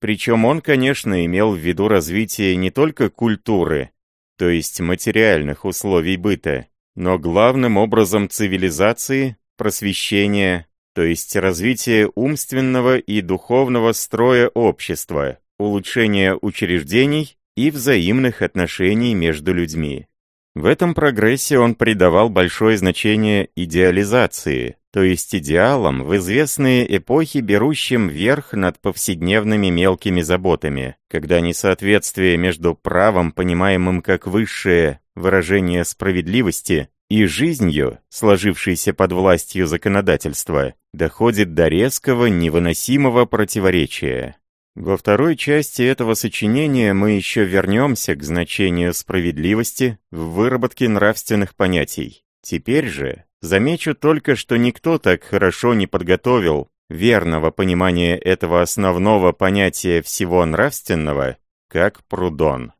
Причем он, конечно, имел в виду развитие не только культуры, то есть материальных условий быта, но главным образом цивилизации, просвещения, то есть развитие умственного и духовного строя общества, улучшение учреждений и взаимных отношений между людьми. В этом прогрессе он придавал большое значение идеализации, то есть идеалам в известные эпохи, берущим верх над повседневными мелкими заботами, когда несоответствие между правом, понимаемым как высшее выражение справедливости, и жизнью, сложившейся под властью законодательства, доходит до резкого, невыносимого противоречия. Во второй части этого сочинения мы еще вернемся к значению справедливости в выработке нравственных понятий. Теперь же замечу только, что никто так хорошо не подготовил верного понимания этого основного понятия всего нравственного, как Прудон.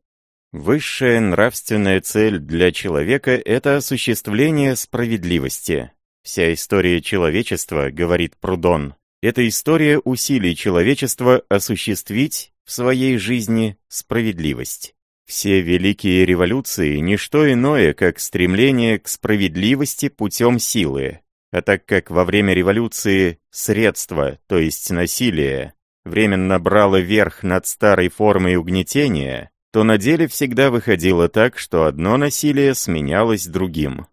Высшая нравственная цель для человека – это осуществление справедливости. Вся история человечества, говорит Прудон, это история усилий человечества осуществить в своей жизни справедливость. Все великие революции – не что иное, как стремление к справедливости путем силы. А так как во время революции средства, то есть насилие, временно брало верх над старой формой угнетения, то на деле всегда выходило так, что одно насилие сменялось другим.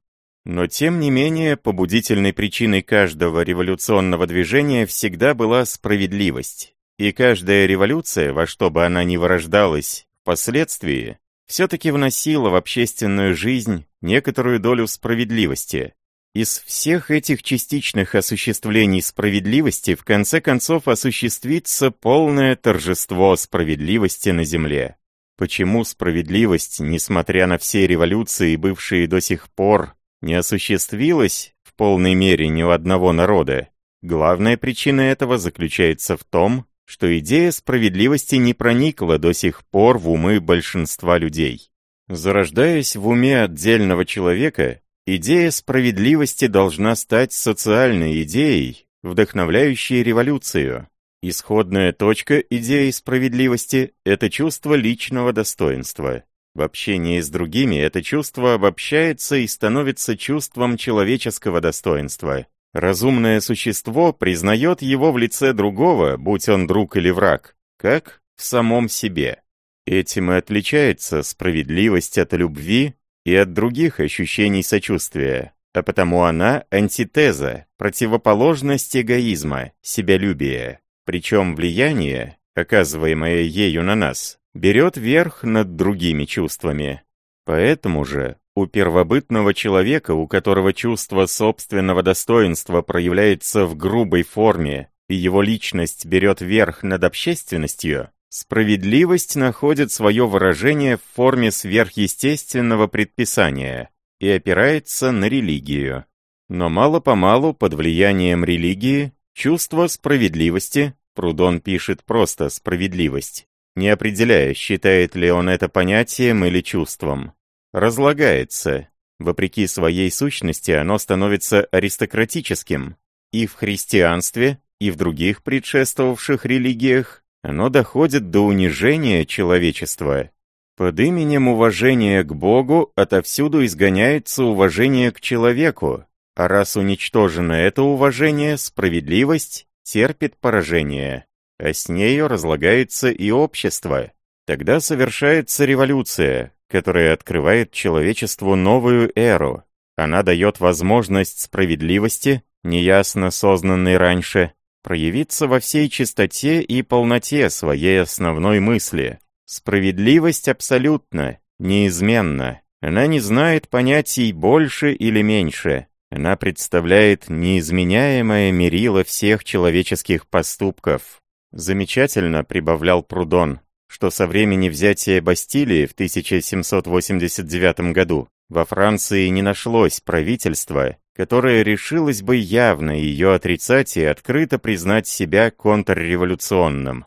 Но тем не менее, побудительной причиной каждого революционного движения всегда была справедливость. И каждая революция, во что бы она ни вырождалась впоследствии, все-таки вносила в общественную жизнь некоторую долю справедливости. Из всех этих частичных осуществлений справедливости в конце концов осуществится полное торжество справедливости на земле. Почему справедливость, несмотря на все революции, бывшие до сих пор, не осуществилось в полной мере ни у одного народа, главная причина этого заключается в том, что идея справедливости не проникла до сих пор в умы большинства людей. Зарождаясь в уме отдельного человека, идея справедливости должна стать социальной идеей, вдохновляющей революцию. Исходная точка идеи справедливости – это чувство личного достоинства. В общении с другими это чувство обобщается и становится чувством человеческого достоинства. Разумное существо признает его в лице другого, будь он друг или враг, как в самом себе. Этим и отличается справедливость от любви и от других ощущений сочувствия, а потому она антитеза, противоположность эгоизма, себялюбия. Причем влияние, оказываемое ею на нас, берет верх над другими чувствами. Поэтому же у первобытного человека, у которого чувство собственного достоинства проявляется в грубой форме, и его личность берет верх над общественностью, справедливость находит свое выражение в форме сверхъестественного предписания и опирается на религию. Но мало-помалу под влиянием религии чувство справедливости, Прудон пишет просто «справедливость», не определяя, считает ли он это понятием или чувством. Разлагается. Вопреки своей сущности оно становится аристократическим. И в христианстве, и в других предшествовавших религиях оно доходит до унижения человечества. Под именем уважения к Богу отовсюду изгоняется уважение к человеку, а раз уничтожено это уважение, справедливость терпит поражение а с нею разлагается и общество. Тогда совершается революция, которая открывает человечеству новую эру. Она дает возможность справедливости, неясно сознанной раньше, проявиться во всей чистоте и полноте своей основной мысли. Справедливость абсолютна, неизменна. Она не знает понятий больше или меньше. Она представляет неизменяемое мерило всех человеческих поступков. Замечательно, прибавлял Прудон, что со времени взятия Бастилии в 1789 году во Франции не нашлось правительства, которое решилось бы явно ее отрицать и открыто признать себя контрреволюционным.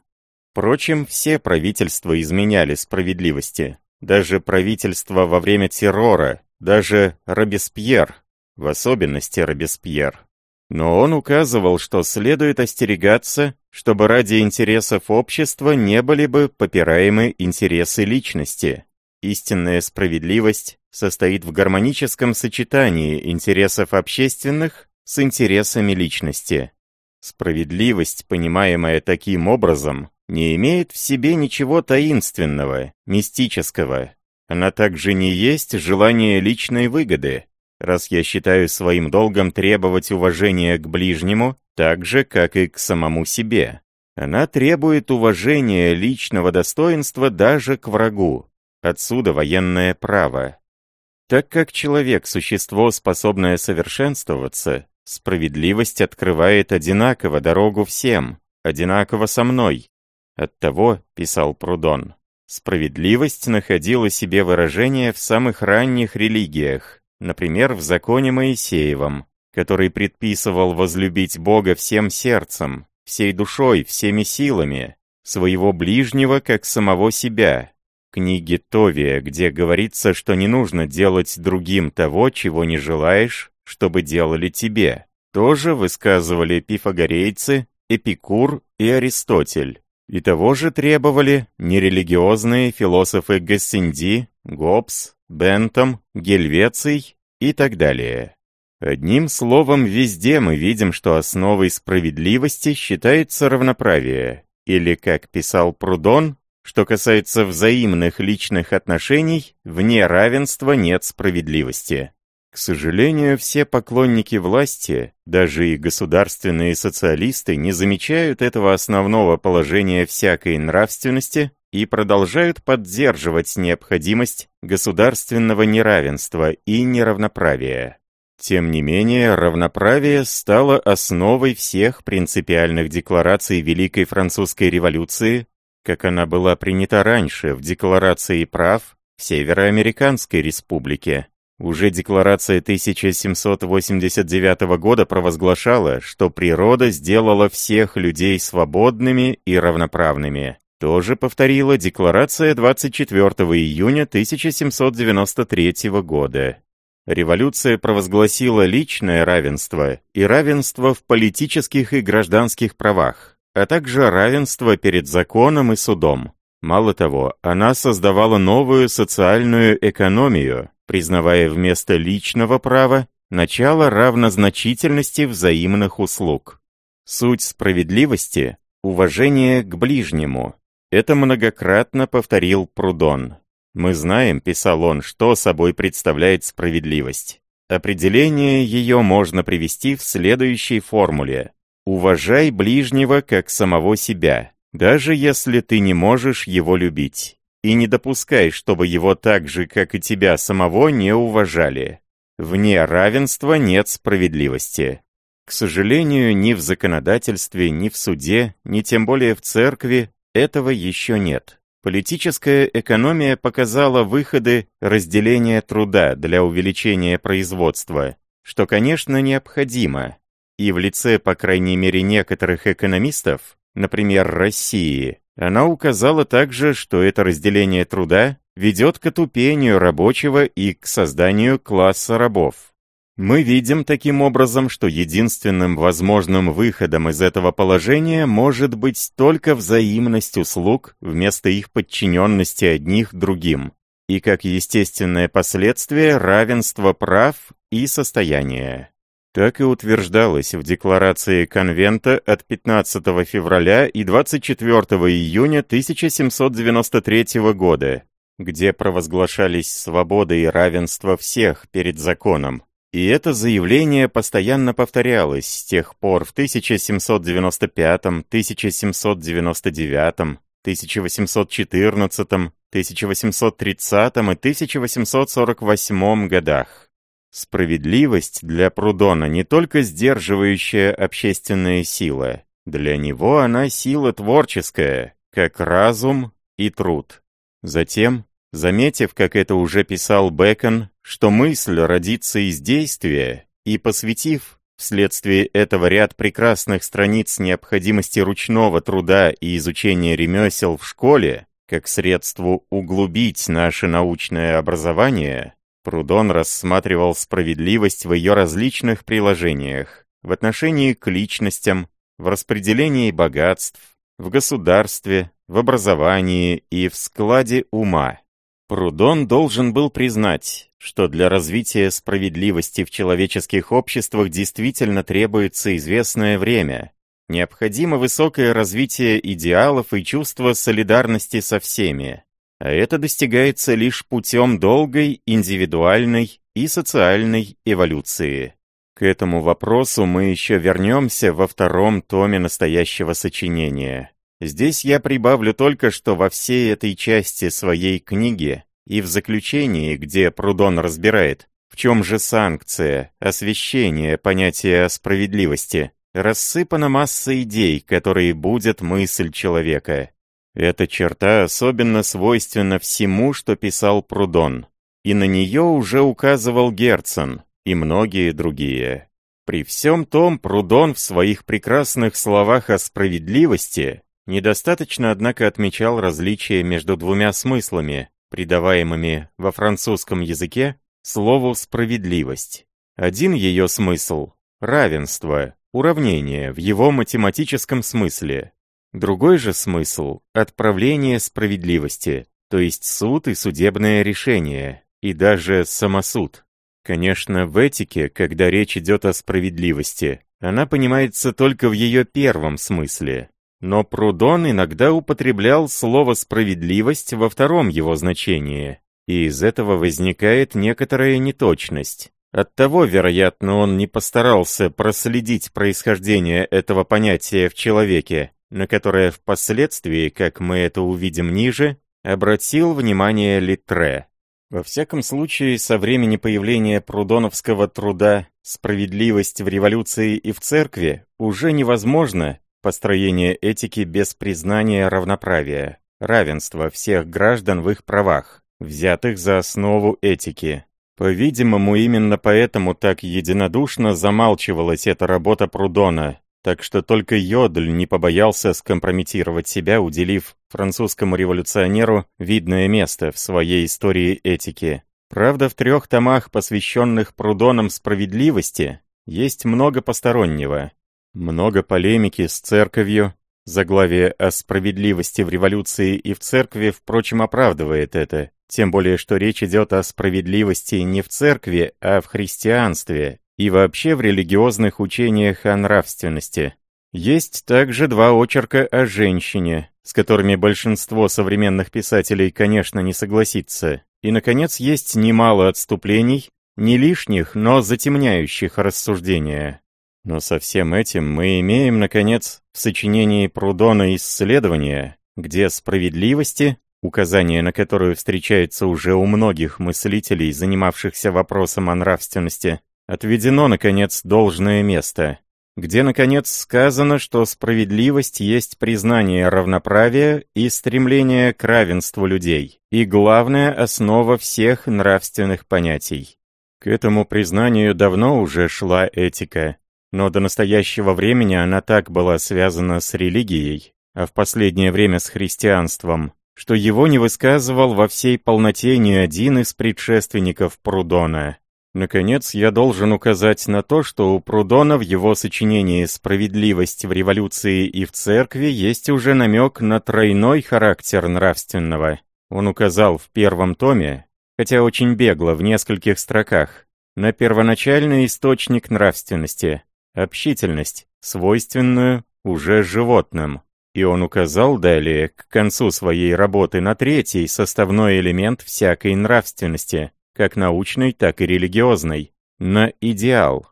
Впрочем, все правительства изменяли справедливости. Даже правительство во время террора, даже Робеспьер, в особенности Робеспьер. Но он указывал, что следует остерегаться, чтобы ради интересов общества не были бы попираемы интересы личности. Истинная справедливость состоит в гармоническом сочетании интересов общественных с интересами личности. Справедливость, понимаемая таким образом, не имеет в себе ничего таинственного, мистического. Она также не есть желание личной выгоды, раз я считаю своим долгом требовать уважения к ближнему, так же, как и к самому себе. Она требует уважения личного достоинства даже к врагу. Отсюда военное право. Так как человек – существо, способное совершенствоваться, справедливость открывает одинаково дорогу всем, одинаково со мной. Оттого, писал Прудон, справедливость находила себе выражение в самых ранних религиях, например, в законе Моисеевом, который предписывал возлюбить Бога всем сердцем, всей душой, всеми силами, своего ближнего как самого себя, книге Товия, где говорится, что не нужно делать другим того, чего не желаешь, чтобы делали тебе. Тоже высказывали пифагорейцы, Эпикур и Аристотель. И того же требовали нерелигиозные философы Гассенди, Гоббс, Бентом, Гельвеций и так далее. Одним словом, везде мы видим, что основой справедливости считается равноправие, или, как писал Прудон, что касается взаимных личных отношений, вне равенства нет справедливости. К сожалению, все поклонники власти, даже и государственные социалисты, не замечают этого основного положения всякой нравственности и продолжают поддерживать необходимость государственного неравенства и неравноправия. Тем не менее, равноправие стало основой всех принципиальных деклараций Великой Французской революции как она была принята раньше в Декларации прав в Североамериканской республике. Уже Декларация 1789 года провозглашала, что природа сделала всех людей свободными и равноправными. Тоже повторила Декларация 24 июня 1793 года. Революция провозгласила личное равенство и равенство в политических и гражданских правах а также равенство перед законом и судом. Мало того, она создавала новую социальную экономию, признавая вместо личного права начало равнозначительности взаимных услуг. Суть справедливости – уважение к ближнему. Это многократно повторил Прудон. «Мы знаем», – писал он, – что собой представляет справедливость. Определение ее можно привести в следующей формуле. Уважай ближнего как самого себя, даже если ты не можешь его любить. И не допускай, чтобы его так же, как и тебя самого, не уважали. Вне равенства нет справедливости. К сожалению, ни в законодательстве, ни в суде, ни тем более в церкви этого еще нет. Политическая экономия показала выходы разделения труда для увеличения производства, что, конечно, необходимо, и в лице, по крайней мере, некоторых экономистов, например, России, она указала также, что это разделение труда ведет к отупению рабочего и к созданию класса рабов. Мы видим таким образом, что единственным возможным выходом из этого положения может быть только взаимность услуг вместо их подчиненности одних другим, и как естественное последствие равенство прав и состояния. Так и утверждалось в декларации Конвента от 15 февраля и 24 июня 1793 года, где провозглашались свобода и равенство всех перед законом. И это заявление постоянно повторялось с тех пор в 1795, 1799, 1814, 1830 и 1848 годах. Справедливость для Прудона не только сдерживающая общественная сила. Для него она сила творческая, как разум и труд. Затем, заметив, как это уже писал Бэкон, что мысль родится из действия, и посвятив вследствие этого ряд прекрасных страниц необходимости ручного труда и изучения ремесел в школе, как средству углубить наше научное образование, Прудон рассматривал справедливость в ее различных приложениях, в отношении к личностям, в распределении богатств, в государстве, в образовании и в складе ума. Прудон должен был признать, что для развития справедливости в человеческих обществах действительно требуется известное время. Необходимо высокое развитие идеалов и чувство солидарности со всеми. А это достигается лишь путем долгой, индивидуальной и социальной эволюции. К этому вопросу мы еще вернемся во втором томе настоящего сочинения. Здесь я прибавлю только, что во всей этой части своей книги и в заключении, где Прудон разбирает, в чем же санкция, освещение понятия справедливости, рассыпана масса идей, которые будет мысль человека. Эта черта особенно свойственна всему, что писал Прудон, и на нее уже указывал Герцен и многие другие. При всем том, Прудон в своих прекрасных словах о справедливости Недостаточно, однако, отмечал различие между двумя смыслами, придаваемыми во французском языке слову «справедливость». Один ее смысл — равенство, уравнение в его математическом смысле. Другой же смысл — отправление справедливости, то есть суд и судебное решение, и даже самосуд. Конечно, в этике, когда речь идет о справедливости, она понимается только в ее первом смысле, но Прудон иногда употреблял слово «справедливость» во втором его значении, и из этого возникает некоторая неточность. Оттого, вероятно, он не постарался проследить происхождение этого понятия в человеке, на которое впоследствии, как мы это увидим ниже, обратил внимание Литре. Во всяком случае, со времени появления прудоновского труда «Справедливость в революции и в церкви» уже невозможно, Построение этики без признания равноправия, равенства всех граждан в их правах, взятых за основу этики. По-видимому, именно поэтому так единодушно замалчивалась эта работа Прудона, так что только Йодль не побоялся скомпрометировать себя, уделив французскому революционеру видное место в своей истории этики. Правда, в трех томах, посвященных Прудонам справедливости, есть много постороннего, много полемики с церковью. Заглавие о справедливости в революции и в церкви, впрочем, оправдывает это. Тем более, что речь идет о справедливости не в церкви, а в христианстве и вообще в религиозных учениях о нравственности. Есть также два очерка о женщине, с которыми большинство современных писателей, конечно, не согласится. И, наконец, есть немало отступлений, не лишних, но затемняющих рассуждения. Но со всем этим мы имеем, наконец, в сочинении Прудона исследования, где справедливости, указание на которую встречается уже у многих мыслителей, занимавшихся вопросом о нравственности, отведено, наконец, должное место, где, наконец, сказано, что справедливость есть признание равноправия и стремление к равенству людей, и главная основа всех нравственных понятий. К этому признанию давно уже шла этика, но до настоящего времени она так была связана с религией, а в последнее время с христианством, что его не высказывал во всей полноте ни один из предшественников Прудона. Наконец, я должен указать на то, что у Прудона в его сочинении «Справедливость в революции и в церкви» есть уже намек на тройной характер нравственного. Он указал в первом томе, хотя очень бегло в нескольких строках, на первоначальный источник нравственности, общительность, свойственную уже животным. И он указал далее, к концу своей работы, на третий составной элемент всякой нравственности, как научной, так и религиозной, на идеал.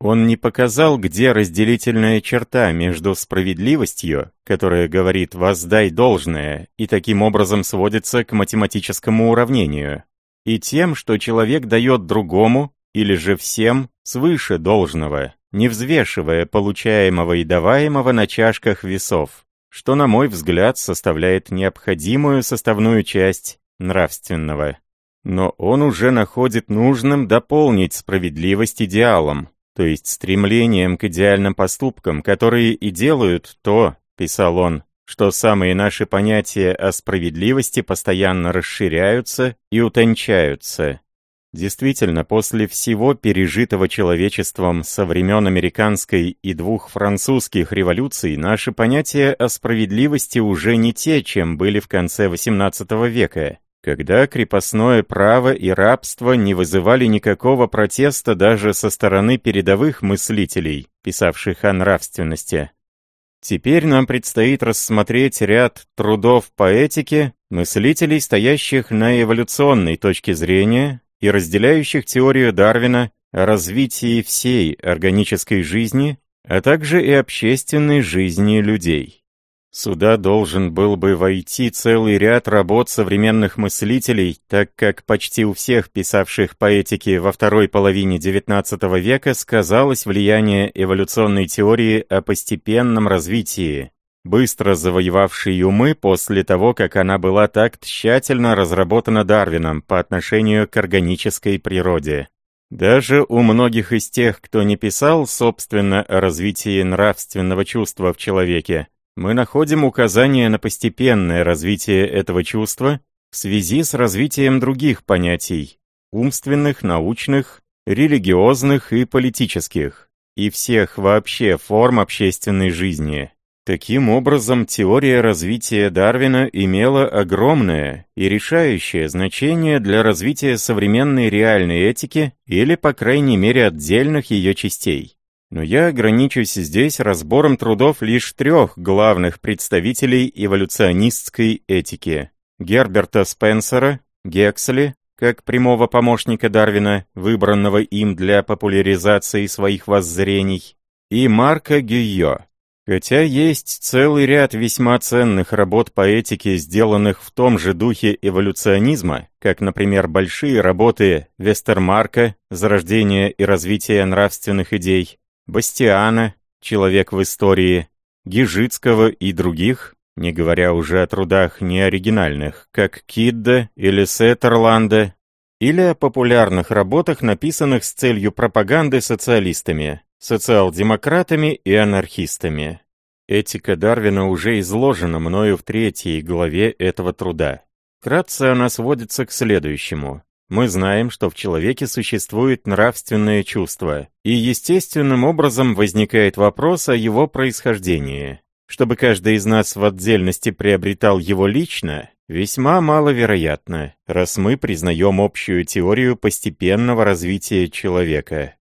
Он не показал, где разделительная черта между справедливостью, которая говорит «воздай должное» и таким образом сводится к математическому уравнению, и тем, что человек дает другому или же всем свыше должного не взвешивая получаемого и даваемого на чашках весов, что, на мой взгляд, составляет необходимую составную часть нравственного. Но он уже находит нужным дополнить справедливость идеалом, то есть стремлением к идеальным поступкам, которые и делают то, писал он, что самые наши понятия о справедливости постоянно расширяются и утончаются. Действительно, после всего пережитого человечеством со времен американской и двух французских революций, наши понятия о справедливости уже не те, чем были в конце XVIII века, когда крепостное право и рабство не вызывали никакого протеста даже со стороны передовых мыслителей, писавших о нравственности. Теперь нам предстоит рассмотреть ряд трудов по этике, мыслителей, стоящих на эволюционной точке зрения, и разделяющих теорию Дарвина о развитии всей органической жизни, а также и общественной жизни людей. Сюда должен был бы войти целый ряд работ современных мыслителей, так как почти у всех писавших по этике во второй половине XIX века сказалось влияние эволюционной теории о постепенном развитии, быстро завоевавшей умы после того, как она была так тщательно разработана Дарвином по отношению к органической природе. Даже у многих из тех, кто не писал, собственно, о развитии нравственного чувства в человеке, мы находим указание на постепенное развитие этого чувства в связи с развитием других понятий – умственных, научных, религиозных и политических, и всех вообще форм общественной жизни. Таким образом, теория развития Дарвина имела огромное и решающее значение для развития современной реальной этики или, по крайней мере, отдельных ее частей. Но я ограничусь здесь разбором трудов лишь трех главных представителей эволюционистской этики – Герберта Спенсера, Гексли, как прямого помощника Дарвина, выбранного им для популяризации своих воззрений, и Марка Гюйо, Хотя есть целый ряд весьма ценных работ по этике, сделанных в том же духе эволюционизма, как, например, большие работы Вестермарка «Зарождение и развитие нравственных идей», Бастиана «Человек в истории», Гижицкого и других, не говоря уже о трудах неоригинальных, как Кидда или Сеттерланда, или о популярных работах, написанных с целью пропаганды социалистами, социал-демократами и анархистами. Этика Дарвина уже изложена мною в третьей главе этого труда. Вкратце она сводится к следующему. Мы знаем, что в человеке существует нравственное чувство, и естественным образом возникает вопрос о его происхождении. Чтобы каждый из нас в отдельности приобретал его лично, весьма маловероятно, раз мы признаем общую теорию постепенного развития человека.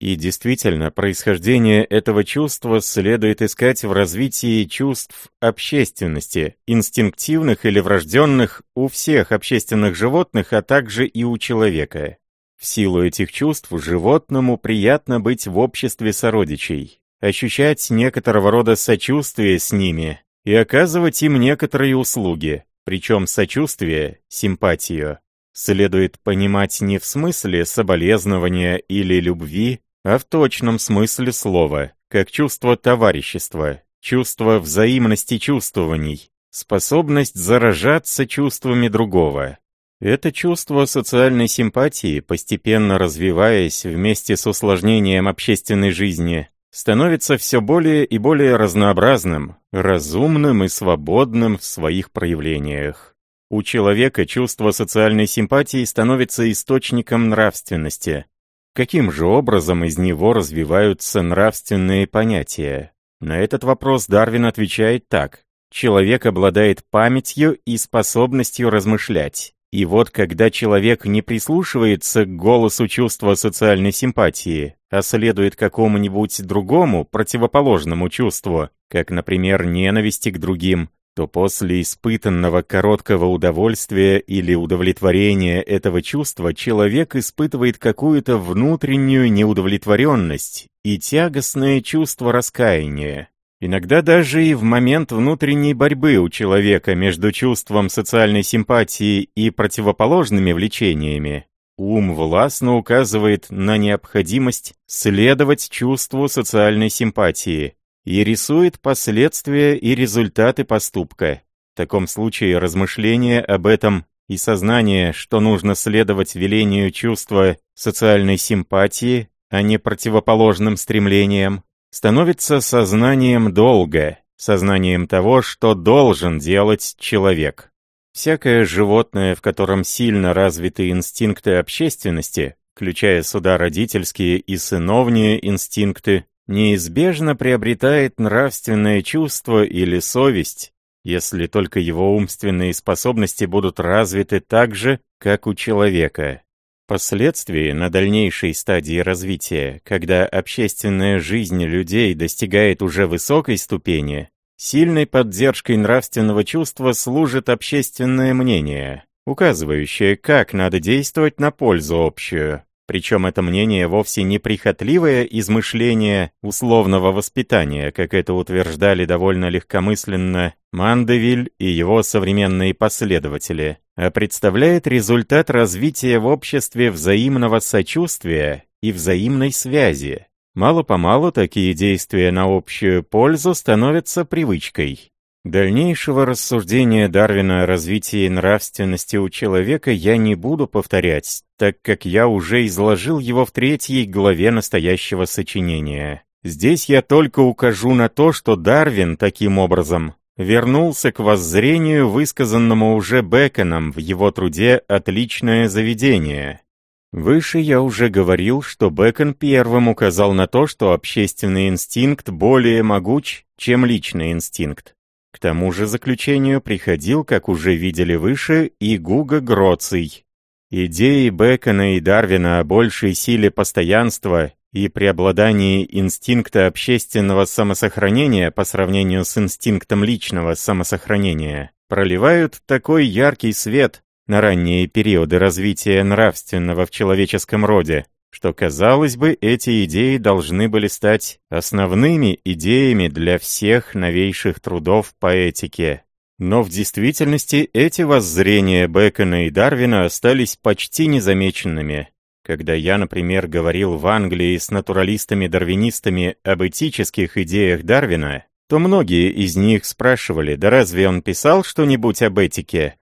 И действительно, происхождение этого чувства следует искать в развитии чувств общественности, инстинктивных или врожденных у всех общественных животных, а также и у человека. В силу этих чувств животному приятно быть в обществе сородичей, ощущать некоторого рода сочувствие с ними и оказывать им некоторые услуги, причем сочувствие, симпатию, следует понимать не в смысле соболезнования или любви, а в точном смысле слова, как чувство товарищества, чувство взаимности чувствований, способность заражаться чувствами другого. Это чувство социальной симпатии, постепенно развиваясь вместе с усложнением общественной жизни, становится все более и более разнообразным, разумным и свободным в своих проявлениях. У человека чувство социальной симпатии становится источником нравственности, Каким же образом из него развиваются нравственные понятия? На этот вопрос Дарвин отвечает так. Человек обладает памятью и способностью размышлять. И вот когда человек не прислушивается к голосу чувства социальной симпатии, а следует какому-нибудь другому, противоположному чувству, как, например, ненависти к другим, то после испытанного короткого удовольствия или удовлетворения этого чувства человек испытывает какую-то внутреннюю неудовлетворенность и тягостное чувство раскаяния. Иногда даже и в момент внутренней борьбы у человека между чувством социальной симпатии и противоположными влечениями, ум властно указывает на необходимость следовать чувству социальной симпатии, и рисует последствия и результаты поступка. В таком случае размышления об этом и сознание, что нужно следовать велению чувства социальной симпатии, а не противоположным стремлениям, становится сознанием долга, сознанием того, что должен делать человек. Всякое животное, в котором сильно развиты инстинкты общественности, включая сюда родительские и сыновние инстинкты, неизбежно приобретает нравственное чувство или совесть, если только его умственные способности будут развиты так же, как у человека. Впоследствии, на дальнейшей стадии развития, когда общественная жизнь людей достигает уже высокой ступени, сильной поддержкой нравственного чувства служит общественное мнение, указывающее, как надо действовать на пользу общую. Причем это мнение вовсе не прихотливое измышление условного воспитания, как это утверждали довольно легкомысленно Мандевиль и его современные последователи, а представляет результат развития в обществе взаимного сочувствия и взаимной связи. Мало-помалу такие действия на общую пользу становятся привычкой. Дальнейшего рассуждения Дарвина о развитии нравственности у человека я не буду повторять, так как я уже изложил его в третьей главе настоящего сочинения. Здесь я только укажу на то, что Дарвин, таким образом, вернулся к воззрению, высказанному уже Беконом в его труде «Отличное заведение». Выше я уже говорил, что Бекон первым указал на то, что общественный инстинкт более могуч, чем личный инстинкт. К тому же заключению приходил, как уже видели выше, и Гуга Гроций. Идеи Бекона и Дарвина о большей силе постоянства и преобладании инстинкта общественного самосохранения по сравнению с инстинктом личного самосохранения проливают такой яркий свет на ранние периоды развития нравственного в человеческом роде, что, казалось бы, эти идеи должны были стать основными идеями для всех новейших трудов по этике. Но в действительности эти воззрения Бекона и Дарвина остались почти незамеченными. Когда я, например, говорил в Англии с натуралистами-дарвинистами об этических идеях Дарвина, то многие из них спрашивали, да разве он писал что-нибудь об этике?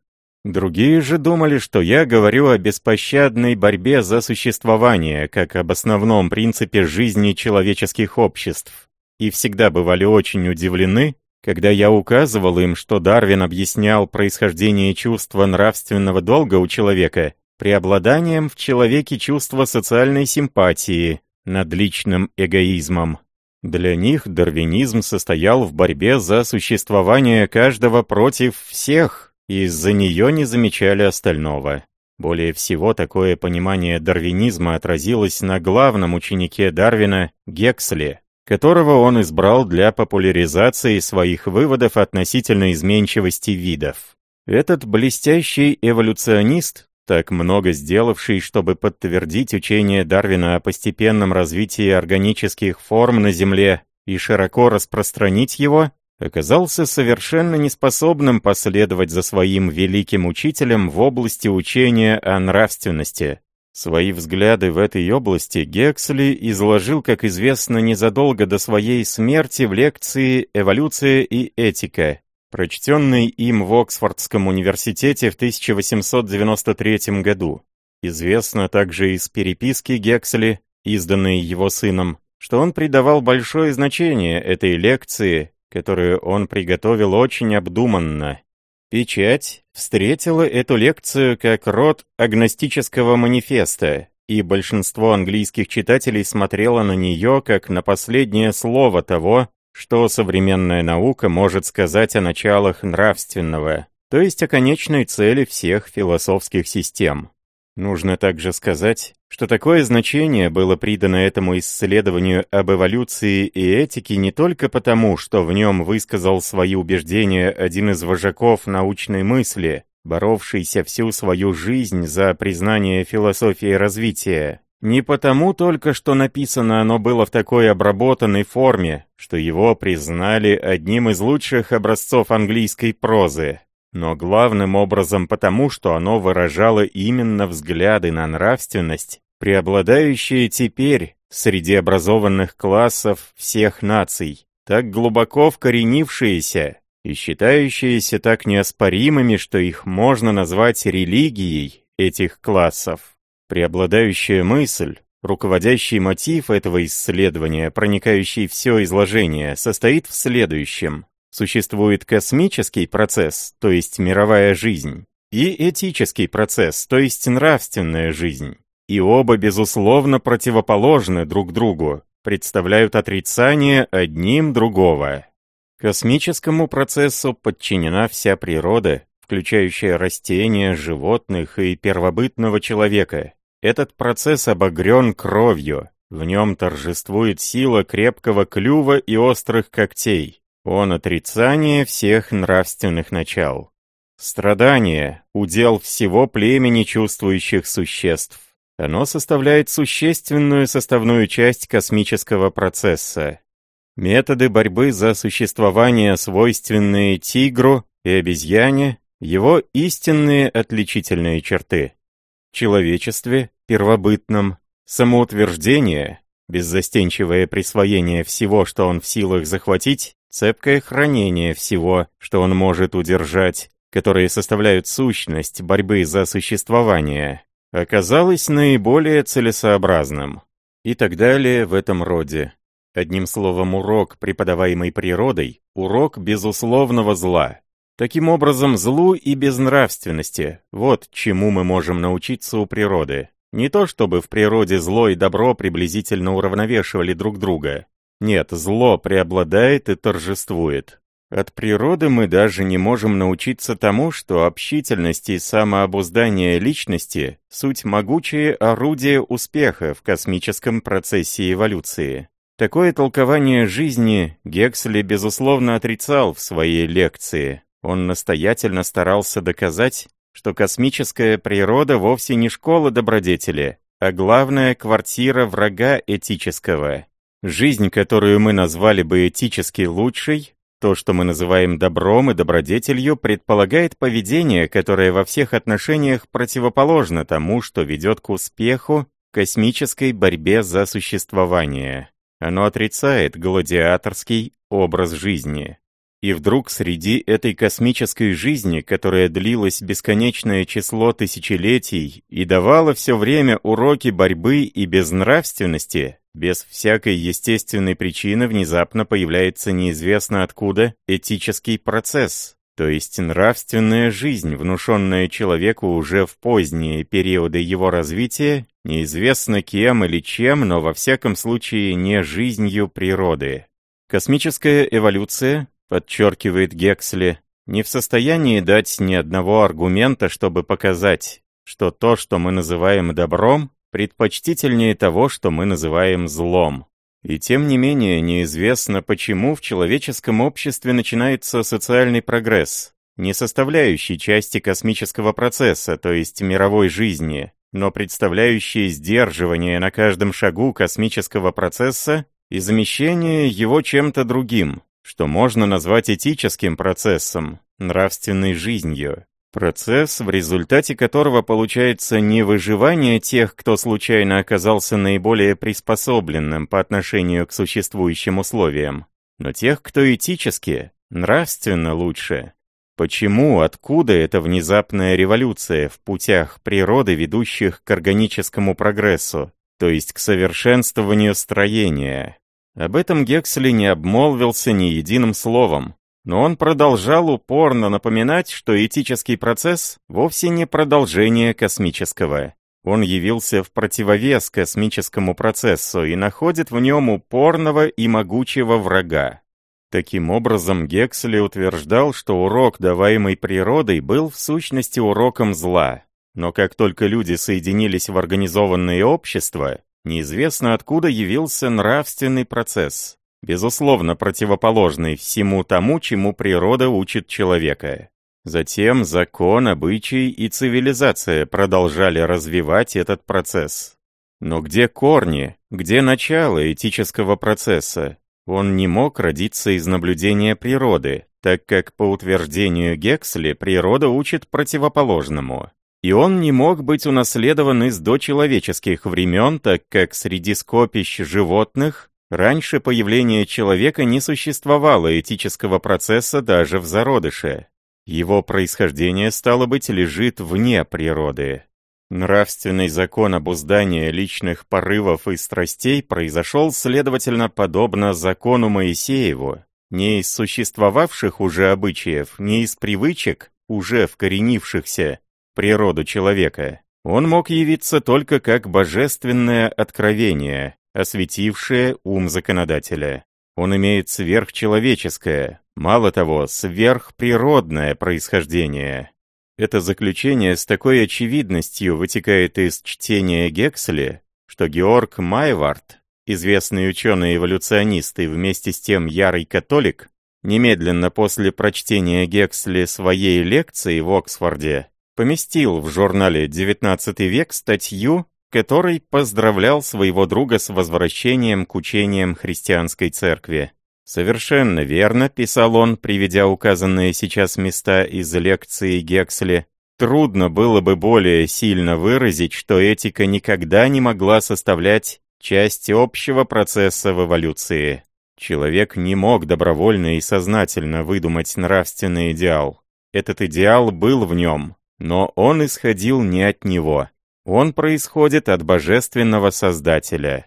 Другие же думали, что я говорю о беспощадной борьбе за существование, как об основном принципе жизни человеческих обществ, и всегда бывали очень удивлены, когда я указывал им, что Дарвин объяснял происхождение чувства нравственного долга у человека преобладанием в человеке чувства социальной симпатии над личным эгоизмом. Для них дарвинизм состоял в борьбе за существование каждого против всех, из-за нее не замечали остального. Более всего такое понимание дарвинизма отразилось на главном ученике Дарвина Гексли, которого он избрал для популяризации своих выводов относительно изменчивости видов. Этот блестящий эволюционист, так много сделавший, чтобы подтвердить учение Дарвина о постепенном развитии органических форм на Земле и широко распространить его, оказался совершенно неспособным последовать за своим великим учителем в области учения о нравственности. Свои взгляды в этой области Гексли изложил, как известно, незадолго до своей смерти в лекции «Эволюция и этика», прочтенной им в Оксфордском университете в 1893 году. Известно также из переписки Гексли, изданной его сыном, что он придавал большое значение этой лекции которую он приготовил очень обдуманно. Печать встретила эту лекцию как род агностического манифеста, и большинство английских читателей смотрело на нее как на последнее слово того, что современная наука может сказать о началах нравственного, то есть о конечной цели всех философских систем. Нужно также сказать, что такое значение было придано этому исследованию об эволюции и этике не только потому, что в нем высказал свои убеждения один из вожаков научной мысли, боровшийся всю свою жизнь за признание философии развития, не потому только, что написано оно было в такой обработанной форме, что его признали одним из лучших образцов английской прозы, но главным образом потому, что оно выражало именно взгляды на нравственность, преобладающие теперь среди образованных классов всех наций, так глубоко вкоренившиеся и считающиеся так неоспоримыми, что их можно назвать религией этих классов. Преобладающая мысль, руководящий мотив этого исследования, проникающий все изложение, состоит в следующем. Существует космический процесс, то есть мировая жизнь, и этический процесс, то есть нравственная жизнь. И оба, безусловно, противоположны друг другу, представляют отрицание одним другого. Космическому процессу подчинена вся природа, включающая растения, животных и первобытного человека. Этот процесс обогрен кровью, в нем торжествует сила крепкого клюва и острых когтей. Он отрицание всех нравственных начал. Страдание – удел всего племени чувствующих существ. Оно составляет существенную составную часть космического процесса. Методы борьбы за существование, свойственные тигру и обезьяне, его истинные отличительные черты. Человечестве, первобытном, самоутверждение, беззастенчивое присвоение всего, что он в силах захватить, цепкое хранение всего, что он может удержать, которые составляют сущность борьбы за существование, оказалось наиболее целесообразным. И так далее в этом роде. Одним словом, урок, преподаваемый природой, урок безусловного зла. Таким образом, злу и безнравственности – вот чему мы можем научиться у природы. Не то чтобы в природе зло и добро приблизительно уравновешивали друг друга. Нет, зло преобладает и торжествует. От природы мы даже не можем научиться тому, что общительность и самообуздание личности – суть могучие орудия успеха в космическом процессе эволюции. Такое толкование жизни Гексли, безусловно, отрицал в своей лекции. Он настоятельно старался доказать, что космическая природа вовсе не школа добродетели, а главная квартира врага этического. Жизнь, которую мы назвали бы этически лучшей, то, что мы называем добром и добродетелью, предполагает поведение, которое во всех отношениях противоположно тому, что ведет к успеху космической борьбе за существование. Оно отрицает гладиаторский образ жизни. И вдруг среди этой космической жизни, которая длилась бесконечное число тысячелетий и давала все время уроки борьбы и безнравственности, без всякой естественной причины внезапно появляется неизвестно откуда этический процесс, то есть нравственная жизнь, внушенная человеку уже в поздние периоды его развития, неизвестно кем или чем, но во всяком случае не жизнью природы. Космическая эволюция, подчеркивает Гексли, не в состоянии дать ни одного аргумента, чтобы показать, что то, что мы называем добром, предпочтительнее того, что мы называем злом. И тем не менее неизвестно, почему в человеческом обществе начинается социальный прогресс, не составляющий части космического процесса, то есть мировой жизни, но представляющий сдерживание на каждом шагу космического процесса и замещение его чем-то другим, что можно назвать этическим процессом, нравственной жизнью. Процесс, в результате которого получается не выживание тех, кто случайно оказался наиболее приспособленным по отношению к существующим условиям, но тех, кто этически, нравственно лучше. Почему, откуда эта внезапная революция в путях природы, ведущих к органическому прогрессу, то есть к совершенствованию строения? Об этом Гексли не обмолвился ни единым словом, но он продолжал упорно напоминать, что этический процесс вовсе не продолжение космического. Он явился в противовес космическому процессу и находит в нем упорного и могучего врага. Таким образом, Гексли утверждал, что урок, даваемый природой, был в сущности уроком зла. Но как только люди соединились в организованные общества, неизвестно откуда явился нравственный процесс, безусловно противоположный всему тому, чему природа учит человека. Затем закон, обычай и цивилизация продолжали развивать этот процесс. Но где корни, где начало этического процесса? Он не мог родиться из наблюдения природы, так как, по утверждению Гексли, природа учит противоположному. И он не мог быть унаследован из дочеловеческих времен, так как среди скопищ животных раньше появления человека не существовало этического процесса даже в зародыше. Его происхождение, стало быть, лежит вне природы. Нравственный закон обуздания личных порывов и страстей произошел, следовательно, подобно закону Моисееву, не из существовавших уже обычаев, не из привычек, уже вкоренившихся природу человека. Он мог явиться только как божественное откровение, осветившее ум законодателя. Он имеет сверхчеловеческое, мало того, сверхприродное происхождение. Это заключение с такой очевидностью вытекает из чтения Гексли, что Георг Майвард, известный ученый-эволюционист и вместе с тем ярый католик, немедленно после прочтения Гексли своей лекции в Оксфорде, поместил в журнале «XIX век» статью, который поздравлял своего друга с возвращением к учениям христианской церкви. «Совершенно верно», — писал он, приведя указанные сейчас места из лекции Гексли, «трудно было бы более сильно выразить, что этика никогда не могла составлять часть общего процесса в эволюции. Человек не мог добровольно и сознательно выдумать нравственный идеал. Этот идеал был в нем, но он исходил не от него. Он происходит от божественного Создателя.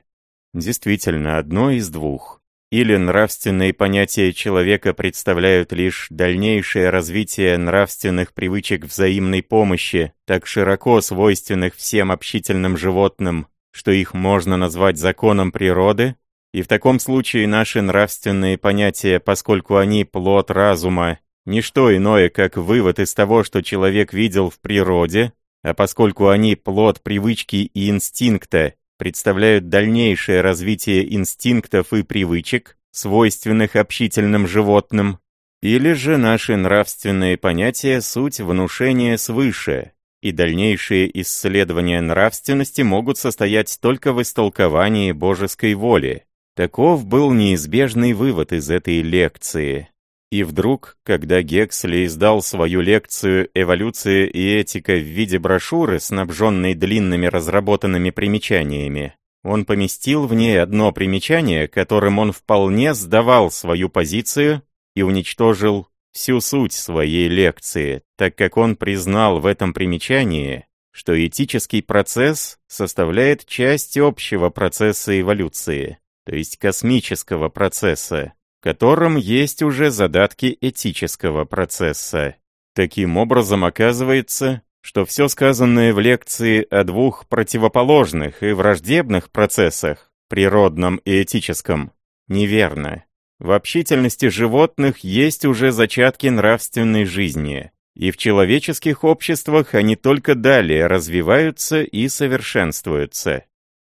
Действительно, одно из двух. Или нравственные понятия человека представляют лишь дальнейшее развитие нравственных привычек взаимной помощи, так широко свойственных всем общительным животным, что их можно назвать законом природы, и в таком случае наши нравственные понятия, поскольку они плод разума, не что иное, как вывод из того, что человек видел в природе, а поскольку они плод привычки и инстинкта, представляют дальнейшее развитие инстинктов и привычек, свойственных общительным животным, или же наши нравственные понятия — суть внушения свыше, и дальнейшие исследования нравственности могут состоять только в истолковании божеской воли. Таков был неизбежный вывод из этой лекции. И вдруг, когда Гексли издал свою лекцию «Эволюция и этика» в виде брошюры, снабженной длинными разработанными примечаниями, он поместил в ней одно примечание, которым он вполне сдавал свою позицию и уничтожил всю суть своей лекции, так как он признал в этом примечании, что этический процесс составляет часть общего процесса эволюции, то есть космического процесса, котором есть уже задатки этического процесса. Таким образом, оказывается, что все сказанное в лекции о двух противоположных и враждебных процессах, природном и этическом, неверно. В общительности животных есть уже зачатки нравственной жизни, и в человеческих обществах они только далее развиваются и совершенствуются.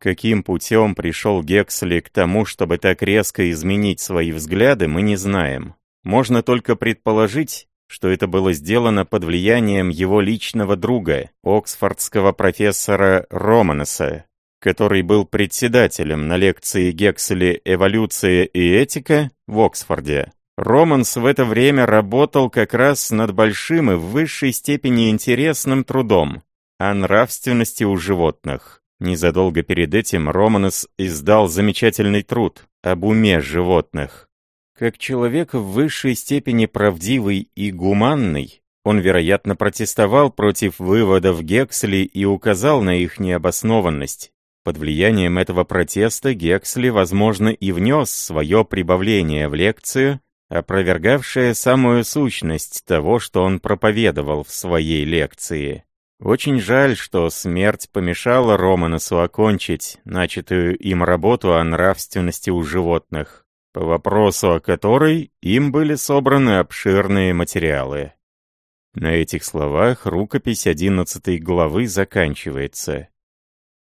Каким путем пришел Гексли к тому, чтобы так резко изменить свои взгляды, мы не знаем. Можно только предположить, что это было сделано под влиянием его личного друга, оксфордского профессора Романеса, который был председателем на лекции Гексли «Эволюция и этика» в Оксфорде. Романс в это время работал как раз над большим и в высшей степени интересным трудом о нравственности у животных. Незадолго перед этим Романес издал замечательный труд об уме животных. Как человек в высшей степени правдивый и гуманный, он, вероятно, протестовал против выводов Гексли и указал на их необоснованность. Под влиянием этого протеста Гексли, возможно, и внес свое прибавление в лекцию, опровергавшее самую сущность того, что он проповедовал в своей лекции. Очень жаль, что смерть помешала Романосу окончить начатую им работу о нравственности у животных, по вопросу о которой им были собраны обширные материалы. На этих словах рукопись 11 главы заканчивается.